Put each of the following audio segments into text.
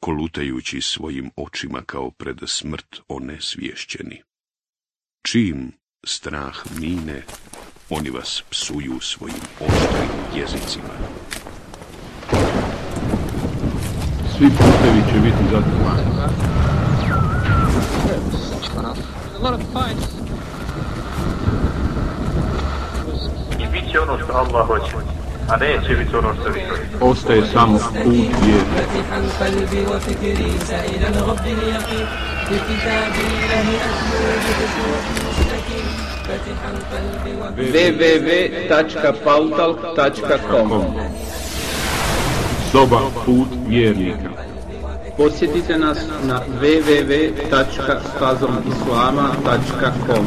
kolutajući svojim očima kao pred smrt onesvješćeni. Čim strah mine, oni vas psuju svojim oštrim jezicima. Svi putevi će biti zatvorani. I bit će ono što Allah hoće, a neće biti ono što vi hoćete. Ostaje samo put je. www.pautalk.com Soba put vjernika Posjetite nas na www.fazomislama.com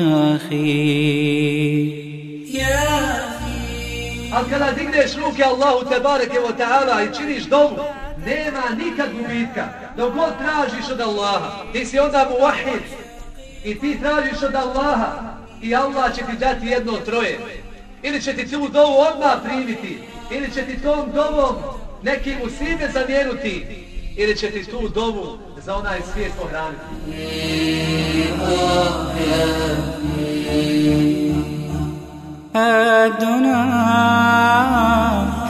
أخي يا أخي يا Ali kada digneš ruke Allahu te bareke wa ta'ala i činiš dovu, nema nikad gubitka. Dok god tražiš od Allaha, ti si onda muwahid i ti tražiš od Allaha i Allah će ti dati jedno od troje. Ili će ti tu dovu odmah primiti, ili će ti tom dovom neki musime zamijenuti, ili će ti tu dovu za onaj svijet pohraniti. الدنا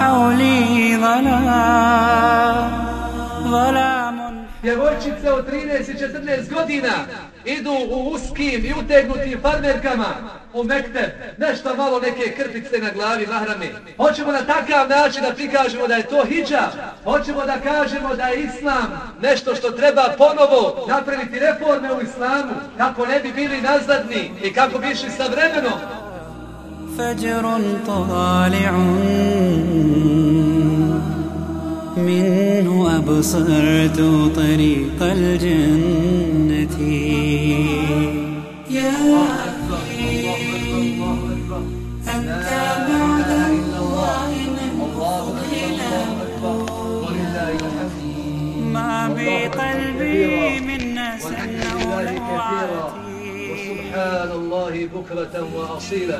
حولي ظلام ظلام Djevojčice od 13 i 14 godina idu u uskim i utegnutim farmerkama u Mekteb, nešto malo neke krpice na glavi mahrame. Hoćemo na takav način da prikažemo da je to hijab. Hoćemo da kažemo da je islam nešto što treba ponovo napraviti reforme u islamu, kako ne bi bili nazadni i kako bi išli sa vremenom. فجر طالع منه أبصرت طريق الجنة. يا أخي أنت بعد الله من ما بقلبي من نسى ونوعاتي وسبحان الله بكرة وأصيلا.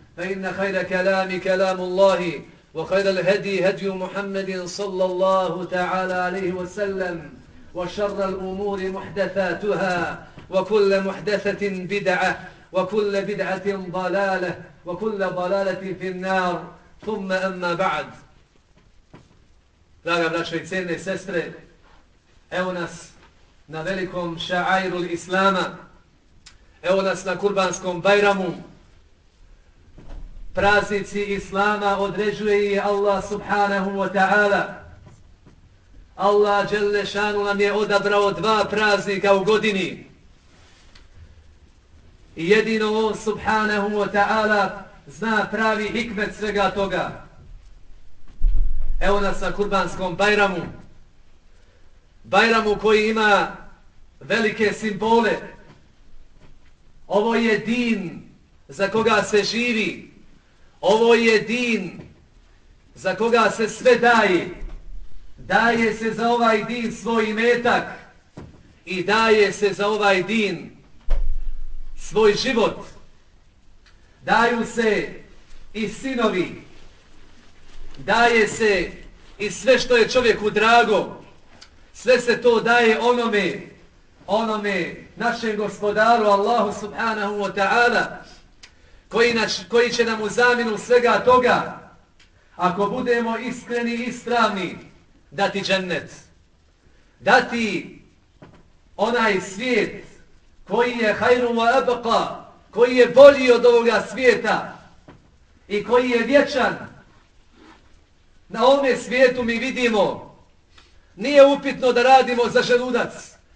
فإن خير كلام كلام الله وخير الهدي هدي محمد صلى الله تعالى عليه وسلم وشر الأمور محدثاتها وكل محدثة بدعة وكل بدعة ضلالة وكل ضلالة في النار. ثم أما بعد. Draga braćo i cijene sestre, evo nas na velikom ša'ajru Islama, evo nas na kurbanskom bajramu, praznici Islama određuje je Allah subhanahu wa ta'ala. Allah Đelešanu nam je odabrao dva praznika u godini. I jedino on subhanahu wa ta'ala zna pravi hikmet svega toga. Evo nas na kurbanskom Bajramu. Bajramu koji ima velike simbole. Ovo je din za koga se živi. Ovo je din za koga se sve daje. Daje se za ovaj din svoj imetak i daje se za ovaj din svoj život. Daju se i sinovi, daje se i sve što je čovjeku drago, sve se to daje onome, onome našem gospodaru Allahu subhanahu wa ta'ala, koji, nač, koji će nam u zamjenu svega toga, ako budemo iskreni i ispravni, dati džennet. Dati onaj svijet koji je hajru wa abqa, koji je bolji od ovoga svijeta i koji je vječan. Na ovome svijetu mi vidimo, nije upitno da radimo za želudac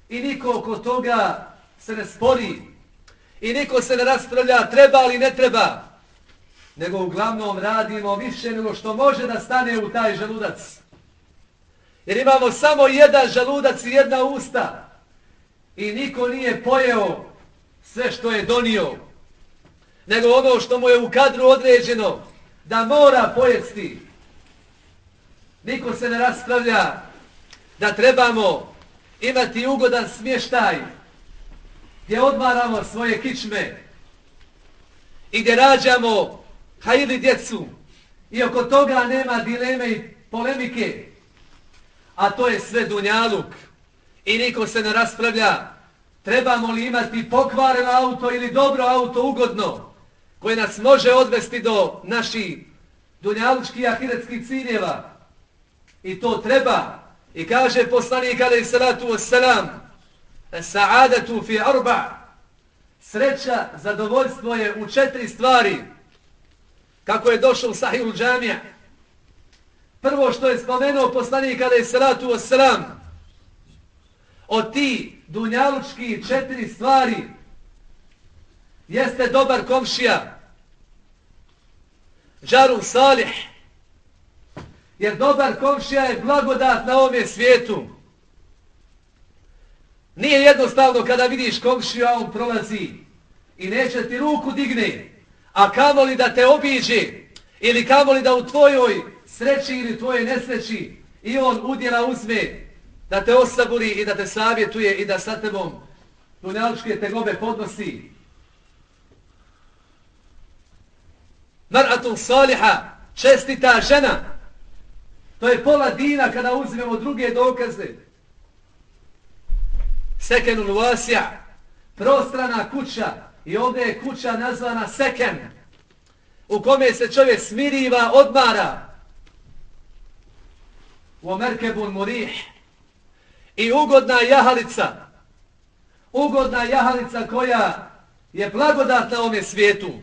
i niko oko toga se ne spori i niko se ne raspravlja treba li ne treba, nego uglavnom radimo više nego što može da stane u taj želudac. Jer imamo samo jedan želudac i jedna usta i niko nije pojeo sve što je donio, nego ono što mu je u kadru određeno da mora pojesti. Niko se ne raspravlja da trebamo imati ugodan smještaj gdje odmaramo svoje kičme i gdje rađamo hajili djecu. I oko toga nema dileme i polemike, a to je sve dunjaluk. I niko se ne raspravlja trebamo li imati pokvaren auto ili dobro auto ugodno koje nas može odvesti do naših dunjalučkih i ahiretskih ciljeva. I to treba. I kaže poslanik alaih salatu wassalam sa'adatu fi arba. Sreća, zadovoljstvo je u četiri stvari. Kako je došao u džamija? Prvo što je spomenuo poslanik je salatu wassalam O ti dunjalučki četiri stvari jeste dobar komšija. Džaru salih jer dobar komšija je blagodat na ovome svijetu nije jednostavno kada vidiš komšiju a on prolazi i neće ti ruku digne a kamoli da te obiđe ili kamoli da u tvojoj sreći ili tvojoj nesreći i on udjela uzme da te osaburi i da te savjetuje i da sa tebom tuneličke tegobe podnosi. Mar'atun saliha, čestita žena, to je pola dina kada uzmemo druge dokaze. Sekenul vasija, prostrana kuća i ovdje je kuća nazvana seken, u kome se čovjek smiriva, odmara. U merkebun murih, i ugodna jahalica, ugodna jahalica koja je blagodat na ovome svijetu.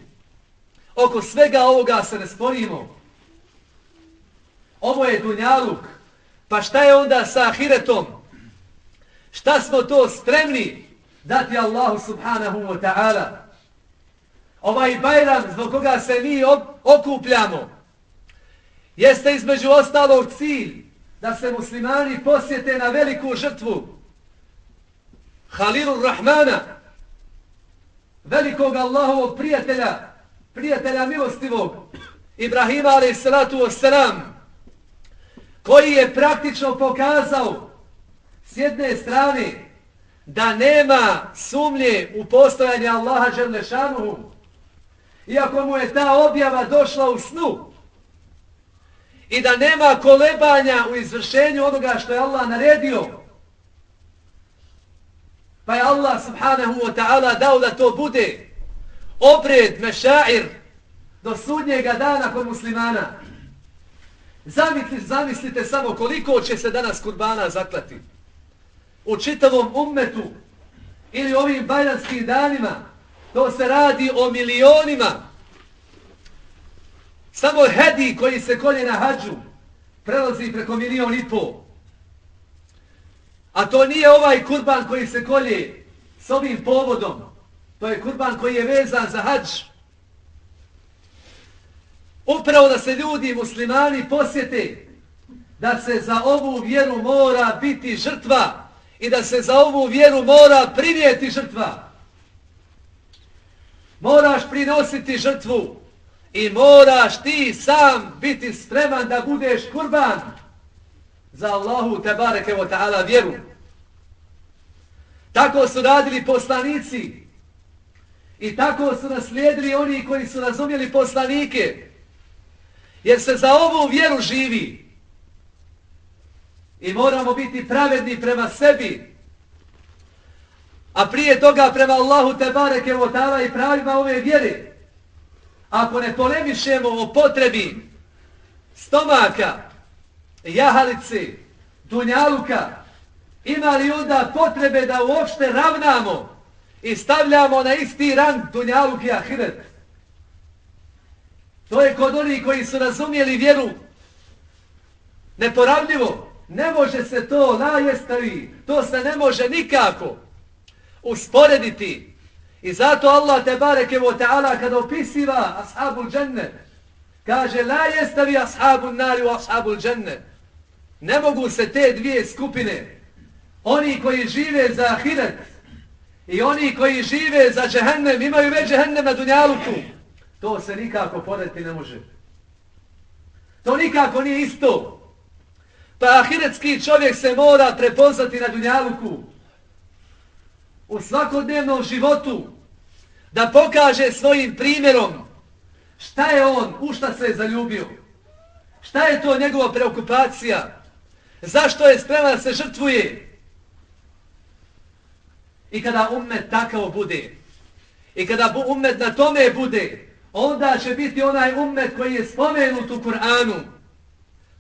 Oko svega ovoga se ne sporimo. Ovo je dunjaluk. Pa šta je onda sa ahiretom? Šta smo to spremni dati Allahu subhanahu wa ta'ala? Ovaj bajram zbog koga se mi okupljamo jeste između ostalog cilj da se muslimani posjete na veliku žrtvu Halilur Rahmana, velikog Allahovog prijatelja, prijatelja milostivog, Ibrahima a.s. koji je praktično pokazao s jedne strane da nema sumnje u postojanje Allaha Želešanuhu, iako mu je ta objava došla u snu, i da nema kolebanja u izvršenju onoga što je Allah naredio, pa je Allah subhanahu wa ta'ala dao da to bude obred, mešair, do sudnjega dana kod muslimana. Zamislite, zamislite samo koliko će se danas kurbana zaklati u čitavom ummetu ili ovim bajranskim danima, to se radi o milionima. Samo hedi koji se kolje na hađu prelazi preko milion i pol. A to nije ovaj kurban koji se kolje s ovim povodom. To je kurban koji je vezan za hađ. Upravo da se ljudi muslimani posjete da se za ovu vjeru mora biti žrtva i da se za ovu vjeru mora prinijeti žrtva. Moraš prinositi žrtvu i moraš ti sam biti spreman da budeš kurban za Allahu te bareke ta'ala vjeru. Tako su radili poslanici i tako su naslijedili oni koji su razumjeli poslanike jer se za ovu vjeru živi. I moramo biti pravedni prema sebi. A prije toga prema Allahu te bareke votala i pravima ove vjere. Ako ne polemišemo o potrebi stomaka, jahalici, dunjaluka, ima li onda potrebe da uopšte ravnamo i stavljamo na isti rang dunjaluk i ahiret? To je kod onih koji su razumijeli vjeru neporavljivo. Ne može se to najestavi, to se ne može nikako usporediti. I zato Allah te bareke vo ta'ala kada opisiva ashabul dženne, kaže la jestavi ashabul nari u ashabul dženne. Ne mogu se te dvije skupine, oni koji žive za ahiret i oni koji žive za džehennem, imaju već džehennem na dunjaluku, to se nikako porediti ne može. To nikako nije isto. Pa ahiretski čovjek se mora prepoznati na dunjaluku u svakodnevnom životu da pokaže svojim primjerom šta je on, u šta se je zaljubio. Šta je to njegova preokupacija? Zašto je spreman da se žrtvuje? I kada umet takav bude, i kada umet na tome bude, onda će biti onaj umet koji je spomenut u Kur'anu,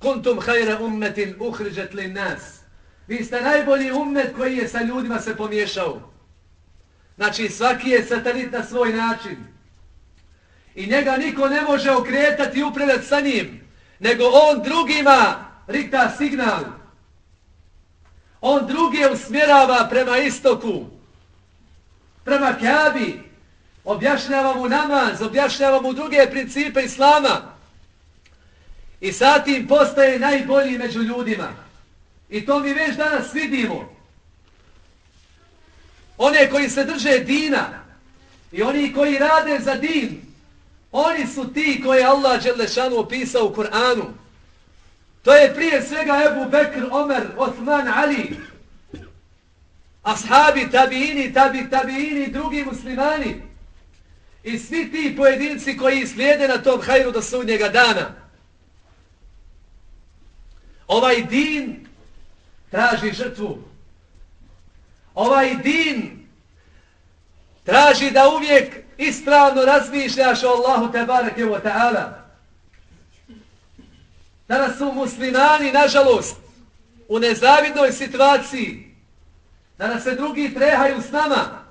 kuntum hajra ummetin uhriđet li nas. Vi ste najbolji ummet koji je sa ljudima se pomiješao. Znači svaki je satelit na svoj način. I njega niko ne može okretati i upravljati sa njim, nego on drugima rikta signal. On druge usmjerava prema istoku, prema Kabi. objašnjava mu namaz, objašnjava mu druge principe Islama. I satim postaje najbolji među ljudima. I to mi već danas vidimo. One koji se drže dina i oni koji rade za din, oni su ti koje Allah Đelešanu opisao u Kur'anu. To je prije svega Ebu Bekr, Omer, Osman, Ali, ashabi, tabiini, tabi, tabiini, drugi muslimani i svi ti pojedinci koji slijede na tom hajru do sudnjega dana. Ovaj din traži žrtvu. Ovaj din traži da uvijek ispravno razmišljaš o Allahu tebareke wa ta'ala. Danas su muslimani, nažalost, u nezavidnoj situaciji. Danas se drugi trehaju s nama.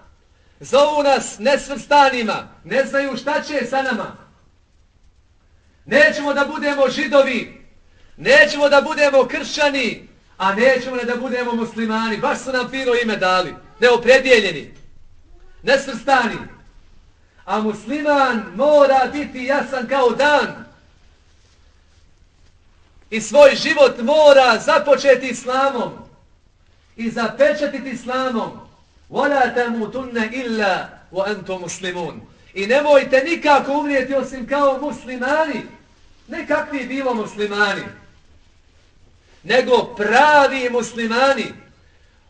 Zovu nas nesvrstanima. Ne znaju šta će sa nama. Nećemo da budemo židovi, Nećemo da budemo kršćani, a nećemo da budemo muslimani. Baš su nam fino ime dali. Neopredijeljeni. Nesvrstani. A musliman mora biti jasan kao dan. I svoj život mora započeti islamom. I zapečatiti islamom. وَلَا تَمُوتُنَّ إِلَّا وَأَنْتُمْ مُسْلِمُونَ I nemojte nikako umrijeti osim kao muslimani. Ne kakvi bilo muslimani. Nego pravi muslimani.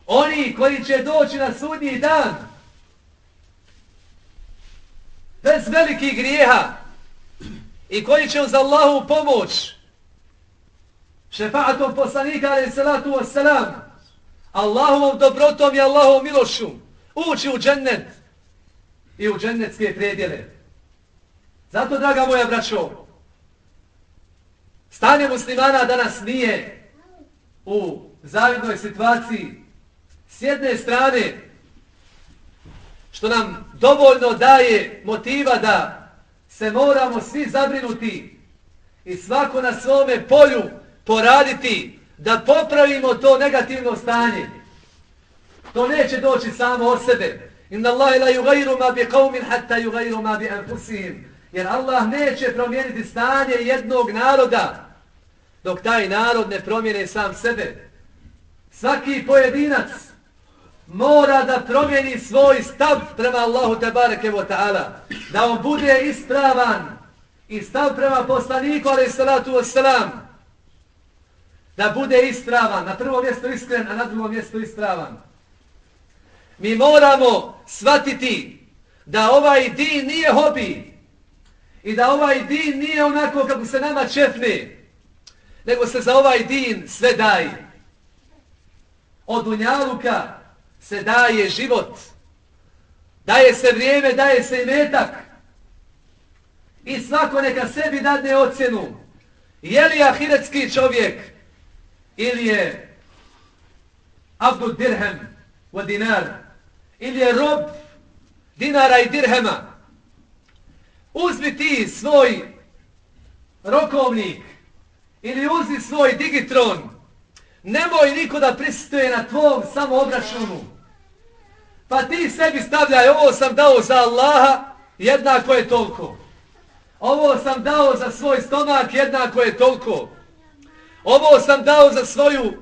Oni koji će doći na sudnji dan. Bez velikih grijeha. I koji će uz Allahu pomoć. Šefaatom poslanika alaih salatu wasalam, Allahovom dobrotom i Allahovom milošu. Ući u džennet. I u džennetske predjele. Zato, draga moja braćo, stanje muslimana danas nije u zavidnoj situaciji. S jedne strane, što nam dovoljno daje motiva da se moramo svi zabrinuti i svako na svome polju poraditi da popravimo to negativno stanje. To neće doći samo od sebe. Inna Allahi la yugayru ma bi qawmin hatta yugayru ma bi anfusihim. Jer Allah neće promijeniti stanje jednog naroda dok taj narod ne promijene sam sebe. Svaki pojedinac mora da promijeni svoj stav prema Allahu tebareke wa ta'ala. Da on bude ispravan i stav prema poslaniku alaih salatu wassalam. Da bude ispravan, na prvo mjesto iskren, a na drugo mjesto ispravan. Mi moramo shvatiti da ovaj din nije hobi i da ovaj din nije onako kako se nama čefne, nego se za ovaj din sve daje. Od dunjaluka se daje život, daje se vrijeme, daje se i metak. I svako neka sebi dadne ocjenu. Je li ahiretski čovjek ili je Abdul Dirhem wa dinar? Ili je rob dinara i dirhema? Uzmi ti svoj rokovnik ili uzi svoj digitron. Nemoj niko da prisutuje na tvom samoobračunu. Pa ti sebi stavljaj ovo sam dao za Allaha jednako je toliko ovo sam dao za svoj stomak jednako je toliko ovo sam dao za svoju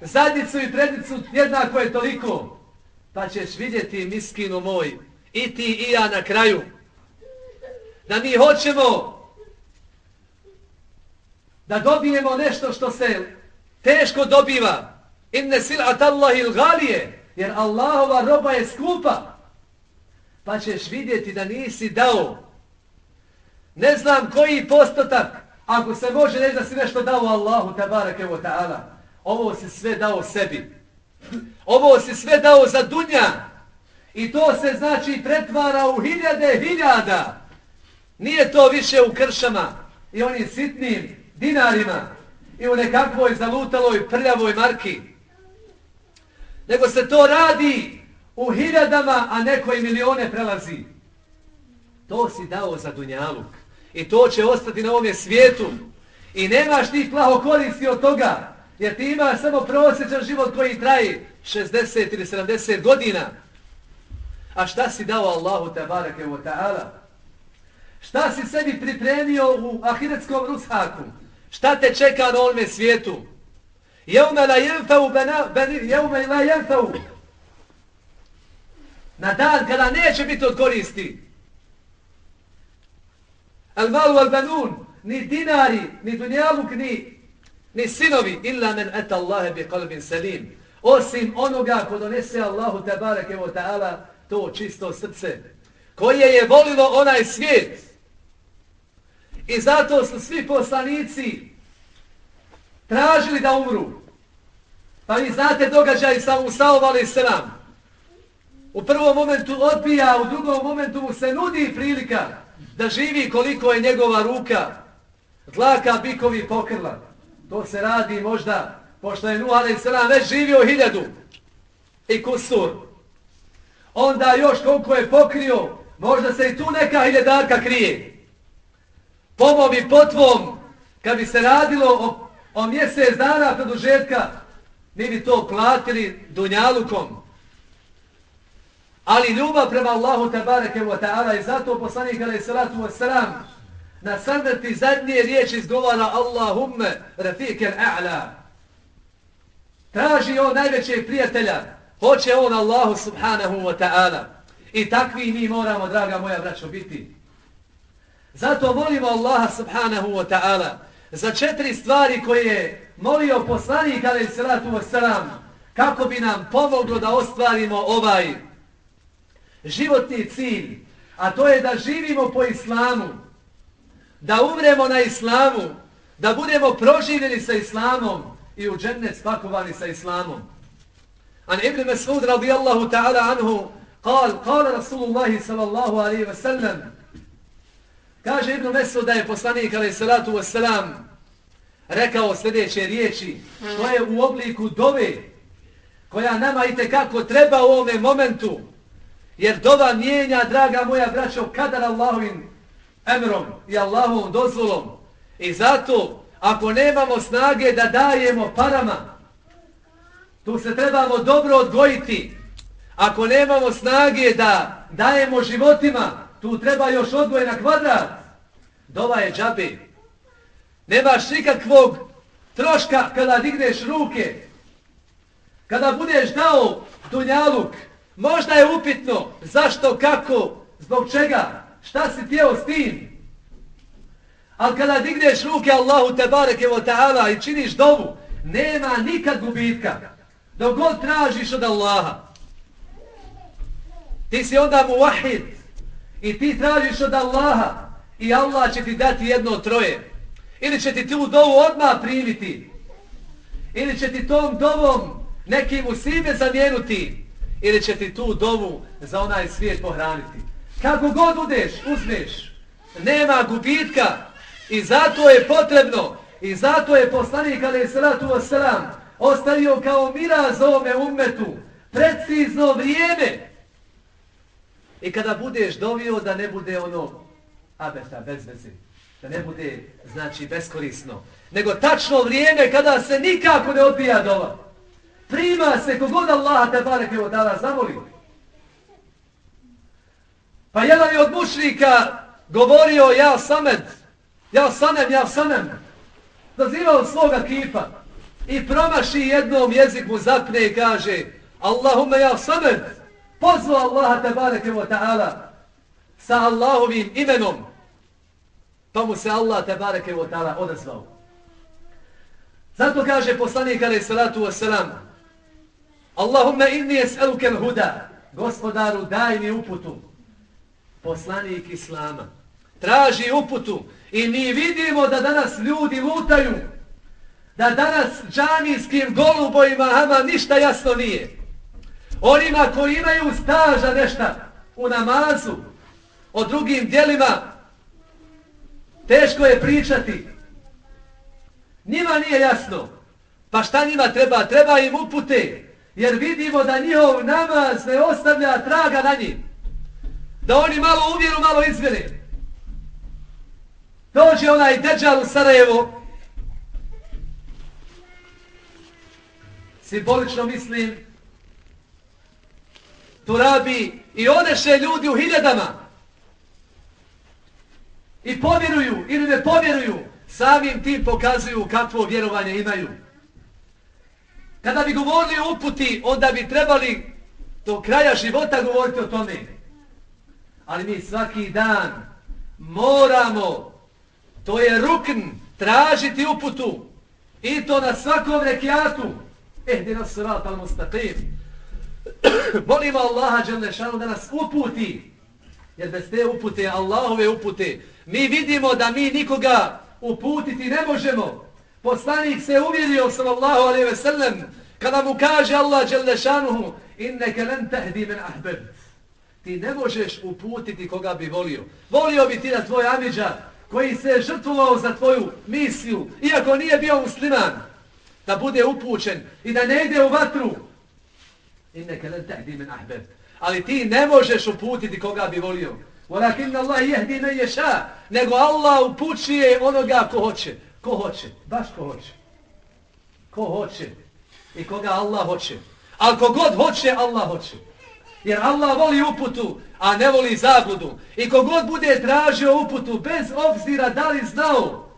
zadnicu i prednicu jednako je toliko. Pa ćeš vidjeti miskinu moj i ti i ja na kraju. Da mi hoćemo da dobijemo nešto što se teško dobiva. Inne silat Allahi ilgalije jer Allahova roba je skupa. Pa ćeš vidjeti da nisi dao. Ne znam koji postotak ako se može reći da si nešto dao Allahu tabarake wa ta'ala ovo si sve dao sebi. Ovo si sve dao za dunja. I to se znači pretvara u hiljade hiljada. Nije to više u kršama. I onim sitnim dinarima i u nekakvoj zalutaloj prljavoj marki. Nego se to radi u hiljadama a neko i milione prelazi. To si dao za dunjaluk i to će ostati na ovom svijetu. I nemaš ti plaho koristi od toga jer ti imaš samo prosječan život koji traje 60 ili 70 godina. A šta si dao Allahu tabarake wa ta'ala? Šta si sebi pripremio u ahiretskom rushaku? Šta te čeka na ovome svijetu? Jevme la jenfeu jevme la jenfeu. Na dan kada neće biti od koristi. Al malu al banun ni dinari, ni dunjaluk, ni, ni sinovi illa men eta Allahe bi kalbin salim. Osim onoga ko donese Allahu tabareke wa ta'ala to čisto srce. Koje je volilo onaj svijet i zato su svi poslanici tražili da umru pa vi znate događaj sa Musaom ali sram u prvom momentu odbija u drugom momentu mu se nudi prilika da živi koliko je njegova ruka dlaka bikovi pokrla to se radi možda pošto je Nuh a.s. već živio hiljadu i kusur, onda još koliko je pokrio, možda se i tu neka hiljadarka krije. Pomo bi potvom, kad bi se radilo o, o mjesec dana produžetka, mi bi to platili dunjalukom. Ali ljubav prema Allahu tabareke wa ta'ala i zato poslanik alaih salatu wa salam na sandrti zadnje riječi izgovara Allahumme rafiqel a'la traži on najvećeg prijatelja Hoće on Allahu subhanahu wa ta'ala. I takvi mi moramo, draga moja braćo, biti. Zato molimo Allaha subhanahu wa ta'ala za četiri stvari koje je molio poslanik alaih salatu wasalam kako bi nam pomoglo da ostvarimo ovaj životni cilj. A to je da živimo po islamu, da umremo na islamu, da budemo proživljeni sa islamom i u džennet spakovani sa islamom. An Ibn Mas'ud radijallahu ta'ala anhu قال قال رسول الله صلى الله عليه وسلم Kaže Ibn Mesud da je poslanik alaih salatu wasalam rekao sljedeće riječi, to je u obliku dove, koja nama i kako treba u ovome momentu, jer dova mijenja, draga moja braćo, kadar Allahovim emrom i Allahovom dozvolom. I zato, ako nemamo snage da dajemo parama, tu se trebamo dobro odgojiti. Ako nemamo snage da dajemo životima, tu treba još odgoj na kvadrat. Dova je džabe. Nemaš nikakvog troška kada digneš ruke. Kada budeš dao dunjaluk, možda je upitno zašto, kako, zbog čega, šta si tijelo s tim. Ali kada digneš ruke Allahu te bareke Teala ta'ala i činiš dovu, nema nikad gubitka. Dok god tražiš od Allaha. Ti si onda muvahid, i ti tražiš od Allaha i Allah će ti dati jedno troje. Ili će ti tu dovu odmah primiti. Ili će ti tom dovom nekim usime zamijenuti. Ili će ti tu dovu za onaj svijet pohraniti. Kako god udeš, uzmeš. Nema gubitka. I zato je potrebno. I zato je poslanik alaih salatu wasalam ostavio kao miraz ovome ummetu. Precizno vrijeme. I kada budeš dovio da ne bude ono abeta, bez veze da ne bude, znači, beskorisno, nego tačno vrijeme kada se nikako ne odbija dova. Prima se kogod Allah te bareke od dana zamoli. Pa jedan je od mušnika govorio ja samed, ja sanem, ja sanem, zazivao svoga kipa i promaši jednom jezik mu zapne i kaže Allahume ja samed, pozvao Allaha tabareke wa ta'ala sa Allahovim imenom. Pa mu se Allah tabareke wa ta'ala odazvao. Zato kaže poslanik alaih salatu wasalam Allahumma inni es'eluke huda Gospodaru daj mi uputu. Poslanik Islama Traži uputu I mi vidimo da danas ljudi lutaju Da danas džanijskim golubojima Ama ništa jasno nije. Onima koji imaju staža nešta U namazu O drugim dijelima Teško je pričati. Njima nije jasno. Pa šta njima treba? Treba im upute. Jer vidimo da njihov namaz ne ostavlja traga na njim. Da oni malo uvjeru, malo izvjere. Dođe onaj deđal u Sarajevo. Simbolično mislim turabi i odeše ljudi u hiljadama i povjeruju ili ne povjeruju, samim tim pokazuju kakvo vjerovanje imaju. Kada bi govorili o uputi, onda bi trebali do kraja života govoriti o tome. Ali mi svaki dan moramo, to je rukn, tražiti uputu. I to na svakom rekiatu. Ehdina di srat al mustaqim. Molimo Allaha Đelešanu da nas uputi. Jer bez te upute, Allahove upute, Mi vidimo da mi nikoga uputiti ne možemo. Poslanik se uvjerio sallallahu alaihi ve sellem kada mu kaže Allah jelle inneke len tehdi men ahbeb. Ti ne možeš uputiti koga bi volio. Volio bi ti da tvoj amiđa koji se žrtvovao za tvoju misiju, iako nije bio musliman, da bude upućen i da ne ide u vatru. Inneke len tehdi men ahbeb. Ali ti ne možeš uputiti koga bi volio. Walakin Allah jehdi ne ješa. Nego Allah upućuje onoga ko hoće. Ko hoće? Baš ko hoće. Ko hoće? I koga Allah hoće. Ali kogod hoće, Allah hoće. Jer Allah voli uputu, a ne voli zagudu. I kogod bude tražio uputu, bez obzira da li znao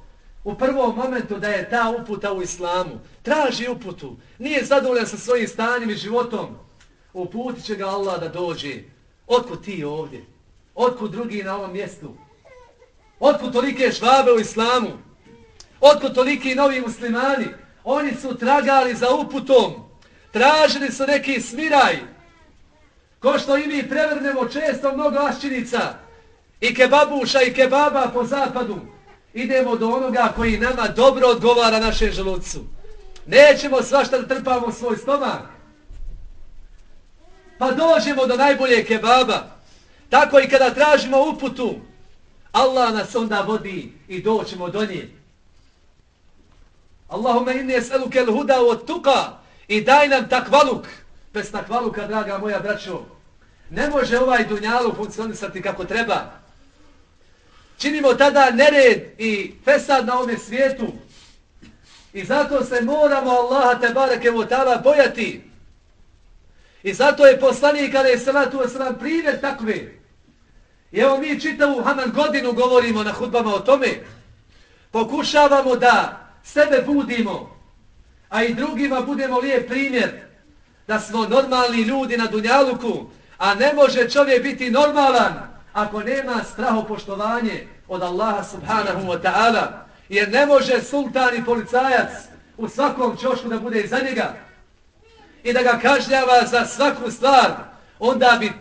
u prvom momentu da je ta uputa u islamu, traži uputu. Nije zadovoljan sa svojim stanjem i životom uputit će ga Allah da dođe. Otkud ti ovdje? Otkud drugi na ovom mjestu? Otkud tolike švabe u islamu? Otkud toliki novi muslimani? Oni su tragali za uputom. Tražili su neki smiraj. Ko što i mi prevrnemo često mnogo aščinica i kebabuša i kebaba po zapadu. Idemo do onoga koji nama dobro odgovara našem želucu. Nećemo svašta da trpamo svoj stomak. Pa dođemo do najbolje kebaba. Tako i kada tražimo uputu, Allah nas onda vodi i doćemo do nje. Allahumma inni es'aluke l-huda od tuka i daj nam takvaluk. Bez takvaluka, draga moja braćo, ne može ovaj dunjalu funkcionisati kako treba. Činimo tada nered i fesad na ovom svijetu. I zato se moramo Allaha te bareke u tala bojati. I zato je poslanik kada je salatu wasalam primjer takve. I evo mi čitavu Haman godinu govorimo na hudbama o tome. Pokušavamo da sebe budimo, a i drugima budemo lijep primjer da smo normalni ljudi na Dunjaluku, a ne može čovjek biti normalan ako nema strahopoštovanje od Allaha subhanahu wa ta'ala, jer ne može sultan i policajac u svakom čošku da bude iza njega i da ga kažnjava za svaku stvar, onda bi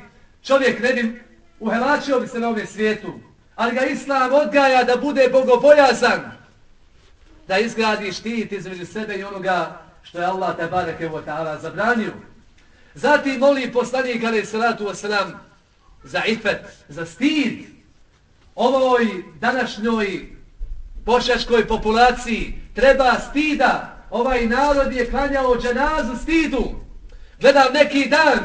čovjek ne bi uhelačio bi se na ovom svijetu. Ali ga Islam odgaja da bude bogobojazan, da izgradi štit između sebe i onoga što je Allah te bareke u ta'ala zabranio. Zatim moli poslanik alaih salatu wasalam za ifet, za stid ovoj današnjoj bošačkoj populaciji treba stida. Ovaj narod je klanjao dženazu stidu. Gledam neki dan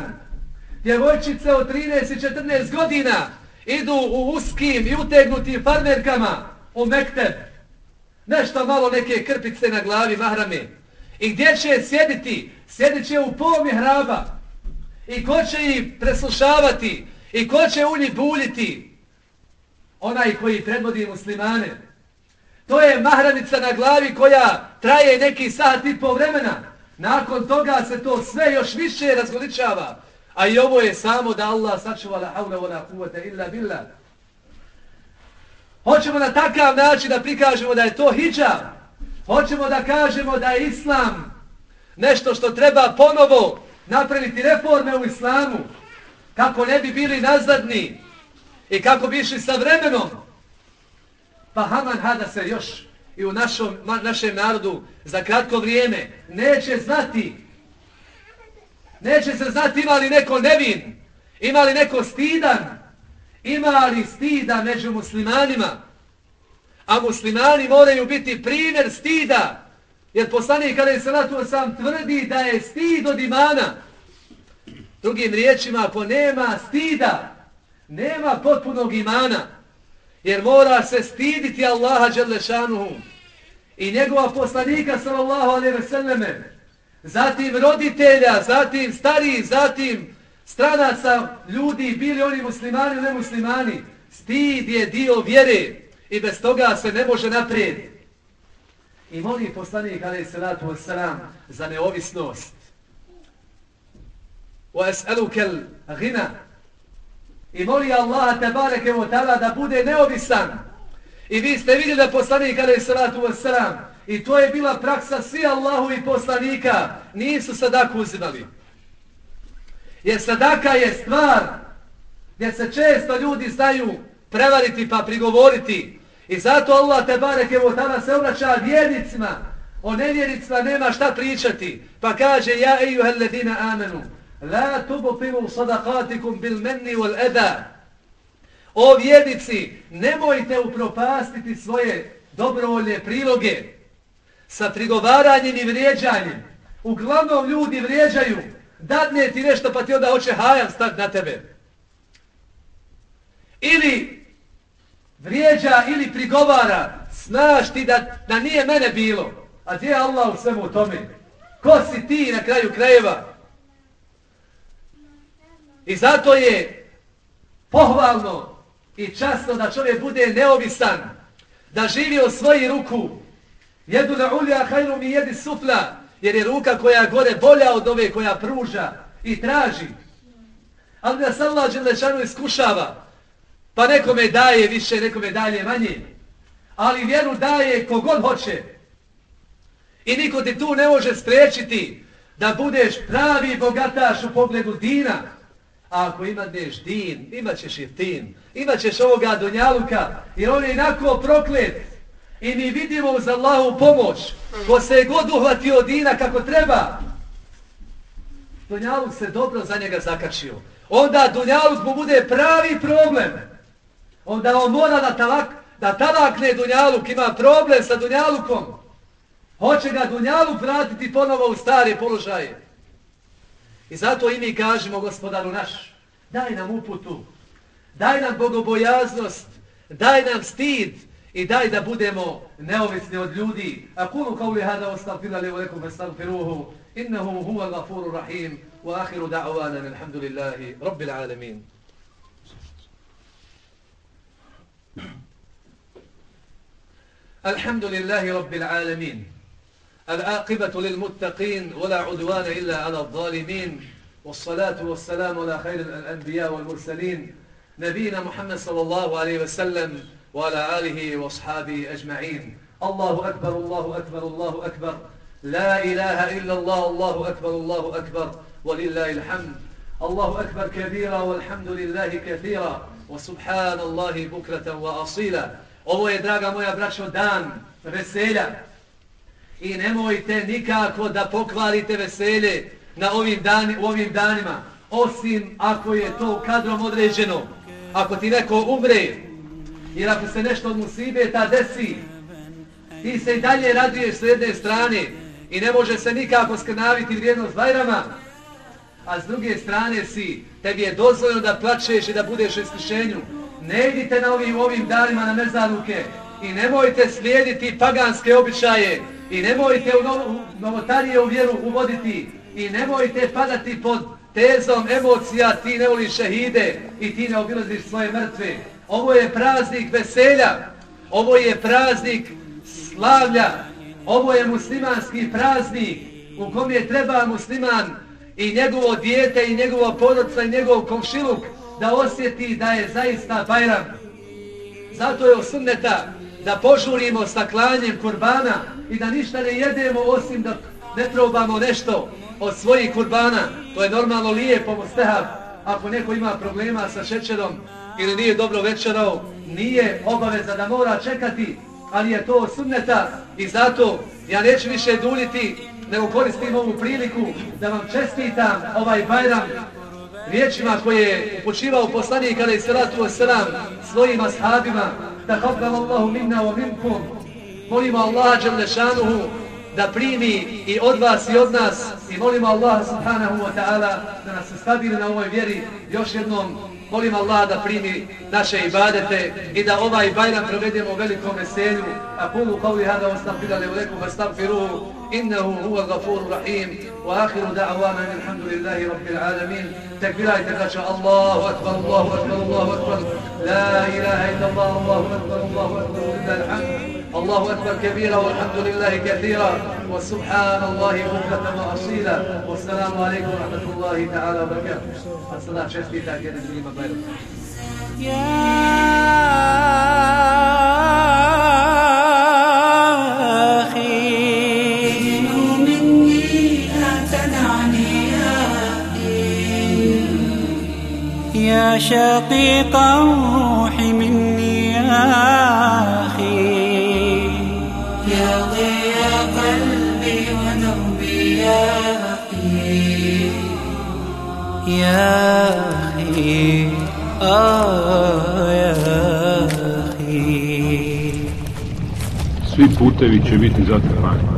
djevojčice od 13 i 14 godina idu u uskim i utegnutim farmerkama u Mekteb nešto malo neke krpice na glavi mahrame. I gdje će sjediti? Sjedit će u pomi hraba. I ko će ih preslušavati? I ko će u njih buljiti? Onaj koji predvodi muslimane. To je mahramica na glavi koja traje neki sat i pol vremena. Nakon toga se to sve još više razgoličava. A i ovo je samo da Allah sačuva la haula wa la kuvata illa billah. Hoćemo na takav način da prikažemo da je to hijab. Hoćemo da kažemo da je islam nešto što treba ponovo napraviti reforme u islamu kako ne bi bili nazadni i kako bi išli sa vremenom. Pa Haman Hada se još i u našom, našem narodu za kratko vrijeme neće znati neće se znati ima li neko nevin ima li neko stidan ima li stida među muslimanima? A muslimani moraju biti primjer stida. Jer poslanik kada je salatu sam tvrdi da je stid od imana. Drugim riječima, ako nema stida, nema potpunog imana. Jer mora se stiditi Allaha Đelešanuhu i njegova poslanika sallallahu alaihi ve selleme. Zatim roditelja, zatim stariji, zatim stranaca ljudi, bili oni muslimani ili nemuslimani, stid je dio vjere i bez toga se ne može naprijed. I moli poslanik alaih salatu wassalam za neovisnost. Wa الغنى. I moli Allaha tebareke mu ta'ala da bude neovisan. I vi ste vidjeli da poslanik alaih salatu wassalam i to je bila praksa svi Allahu i poslanika nisu sadaku uzimali. Jer sadaka je stvar gdje se često ljudi znaju prevariti pa prigovoriti. I zato Allah te bareke evo tada se obraća vjernicima. O nevjernicima nema šta pričati. Pa kaže ja ejuhel ledina amenu. La tubu pivu sadakatikum bil menni wal eda. O vjernici, nemojte upropastiti svoje dobrovoljne priloge sa prigovaranjem i vrijeđanjem. Uglavnom ljudi vrijeđaju dadne ti nešto pa ti onda hoće hajan stati na tebe. Ili vrijeđa ili prigovara, znaš ti da, da nije mene bilo, a gdje je Allah u svemu tome? Ko si ti na kraju krajeva? I zato je pohvalno i časno da čovjek bude neovisan, da živi o svoji ruku, jedu na ulja, hajru mi jedi sufla, jer je ruka koja gore bolja od ove koja pruža. i traži. Ali nas Allah Đelešanu iskušava. Pa nekome daje više, nekome daje manje. Ali vjeru daje kogod hoće. I niko ti tu ne može spriječiti da budeš pravi bogataš u pogledu dina. A ako imadneš din, imat ćeš jeftin, imat ćeš ovoga donjaluka, jer on je inako proklet. I mi vidimo uz Allahu pomoć, ko se je god uhvatio dina kako treba, Dunjaluk se dobro za njega zakačio. Onda Dunjaluk mu bude pravi problem. Onda on mora da talak, da talakne Dunjaluk, ima problem sa Dunjalukom. Hoće ga Dunjaluk vratiti ponovo u stare položaje. I zato i mi kažemo gospodaru naš, daj nam uputu, daj nam bogobojaznost, daj nam stid i daj da budemo neovisni od ljudi. A kulu kao li hada ostavfila li velikom ostavfiruhu, innehu huva gafuru rahim, wa ahiru da'vana alhamdulillahi rabbil alamin. الحمد لله رب العالمين العاقبة للمتقين ولا عدوان إلا على الظالمين. والصلاة والسلام على خير الأنبياء والمرسلين نبينا محمد صلى الله عليه وسلم وعلى آله وأصحابه أجمعين. الله أكبر الله أكبر الله أكبر. لا إله إلا الله الله أكبر الله أكبر. ولله الحمد. الله أكبر كبيرا والحمد لله كثيرا. وسبحان الله بكرة وأصيلا. Ovo je, draga moja braćo, dan veselja. I nemojte nikako da pokvarite veselje na ovim dani, u ovim danima, osim ako je to kadrom određeno. Ako ti neko umre, jer ako se nešto od musibeta desi, ti se i dalje raduješ s jedne strane i ne može se nikako skrnaviti vrijednost Bajrama, a s druge strane si, tebi je dozvoljeno da plačeš i da budeš u iskušenju, ne idite na ovim, ovim danima na mezaruke i nemojte slijediti paganske običaje i nemojte u, novo, novotarije u vjeru uvoditi i nemojte padati pod tezom emocija ti ne voliš šehide i ti ne obilaziš svoje mrtve. Ovo je praznik veselja, ovo je praznik slavlja, ovo je muslimanski praznik u kom je treba musliman i njegovo dijete i njegova porodca i njegov komšiluk da osjeti da je zaista Bajram. Zato je osumneta da požurimo sa klanjem kurbana i da ništa ne jedemo osim da ne probamo nešto od svojih kurbana. To je normalno lijepo mustahab. Ako neko ima problema sa šećerom ili nije dobro večerao, nije obaveza da mora čekati, ali je to osumneta i zato ja neću više duljiti nego koristim ovu priliku da vam čestitam ovaj Bajram riječima koje je upočivao poslanik kada je salatu wasalam svojim ashabima da habbal Allahu minna wa minkum molimo Allaha Đelešanuhu da primi i od vas i od nas i molimo Allaha subhanahu wa ta'ala da nas stabili na ovoj vjeri. Još jednom molim Allaha da primi naše ibadete i da ovaj bajram provedemo u velikom veselju. A kulu kao hada ostafila le uleku va stagfiruhu innehu huva gafuru rahim. Wa ahiru da'avana alhamdulillahi rabbil alamin. تكبيرها يتكبر شاء الله أكبر الله أكبر الله أكبر. لا إله إلا الله الله أكبر الله أكبر لله الحمد. الله أكبر كبيرا والحمد لله كثيرا. وسبحان الله بكرة وأصيلا والسلام عليكم ورحمة الله تعالى وبركاته. الصلاة شفتي تعجل الدنيا مبارك. يا يا شقيق الروح مني يا أخي. يا ضياء قلبي ودربي يا أخي. يا أخي آه يا أخي. Svi putevi će biti zatrpani.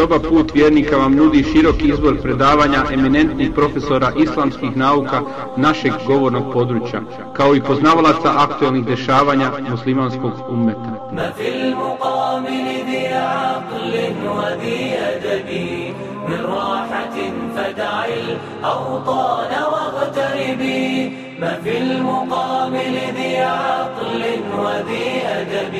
Soba Put vjernika vam nudi širok izbor predavanja eminentnih profesora islamskih nauka našeg govornog područja, kao i poznavalaca aktualnih dešavanja muslimanskog ummeta. ما في المقابل ذي عقل وذي أدب من راحة فدع الأوطان واغتربي ما في المقابل ذي عقل وذي أدب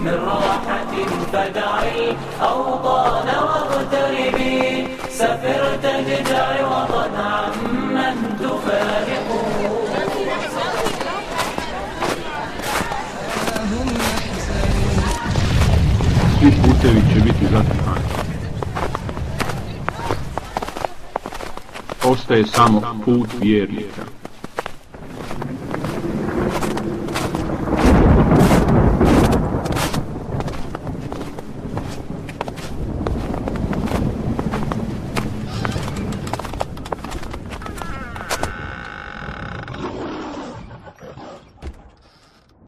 من راحة فدع الأوطان واغتربي سفر تجد عوضا عمن تفارقه Svi putevi će biti zatrpani. Ostaje samo put vjernika.